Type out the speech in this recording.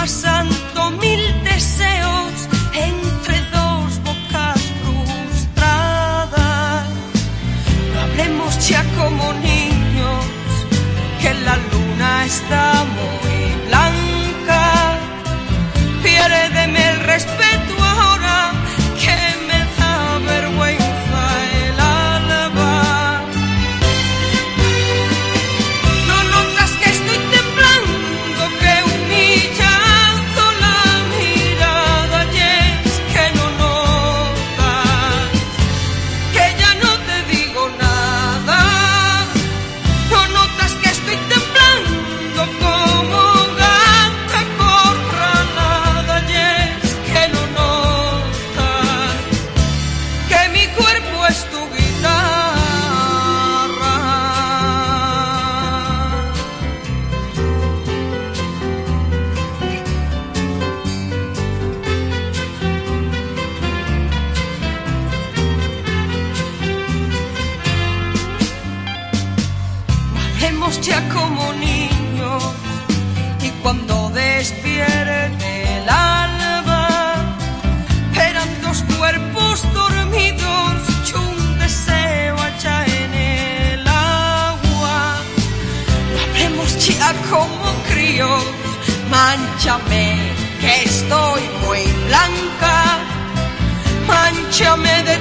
amasando mil deseos entre dos bocas frustradas. Hablemos ya como niños, que la luna está Hablemos ya como niños y cuando despierte el alba, eran dos cuerpos dormidos y un deseo allá en el agua. Hablemos ya como críos, manchame que estoy muy blanca, manchame de